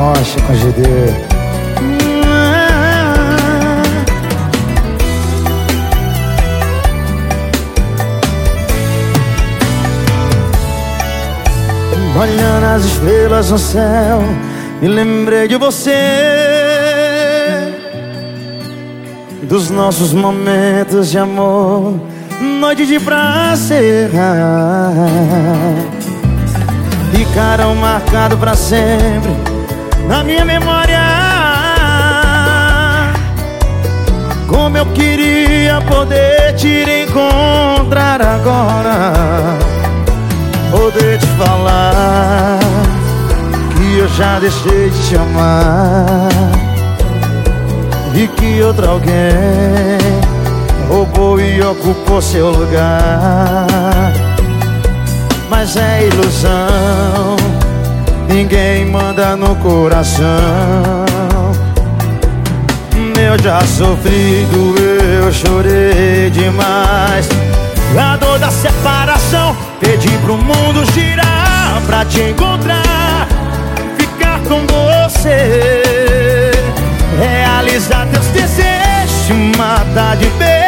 Rocha com GD. Olhando as estrelas no céu, me lembrei de você. Dos nossos momentos de amor, noite de prazer. Ficaram marcados para sempre na minha memória. Como eu queria poder te encontrar agora poder te falar que eu já deixei de te amar e que outra alguém roubou e ocupou seu lugar. Mas é ilusão, ninguém manda no coração. Eu já sofri, doeu, chorei demais. A dor da separação Pedi pro mundo girar pra te encontrar Ficar com você Realizar teus desejos Matar de beijo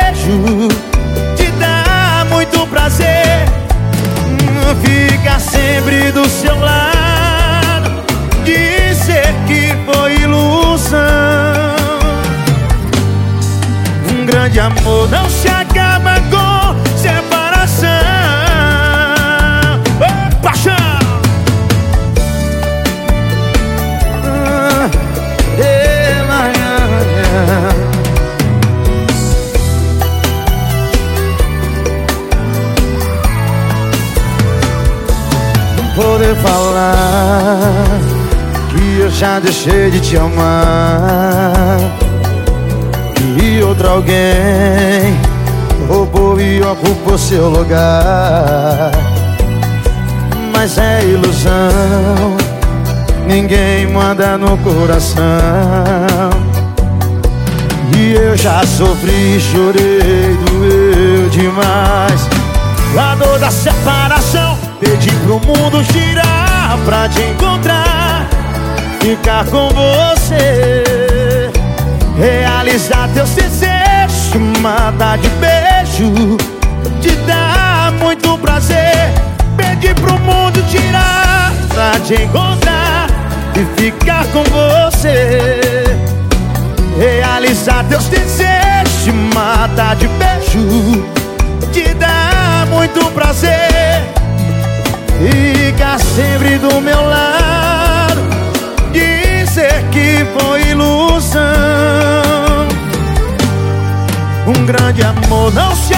Grande amor não se acaba com separação. Poder falar que eu já deixei de te amar outra alguém roubou e ocupou seu lugar. Mas é ilusão, ninguém manda no coração. E eu já sofri, chorei, doeu demais. A dor da separação Pedi pro mundo girar pra te encontrar Ficar com você Realizar teus desejos Matar de beijo Te dar muito prazer. Pedi pro mundo girar pra te encontrar E ficar com você. Realizar teus desejos Matar de beijo Te dar muito prazer. Fica sempre do meu lado Dizer que foi ilusão Um grande amor. Não se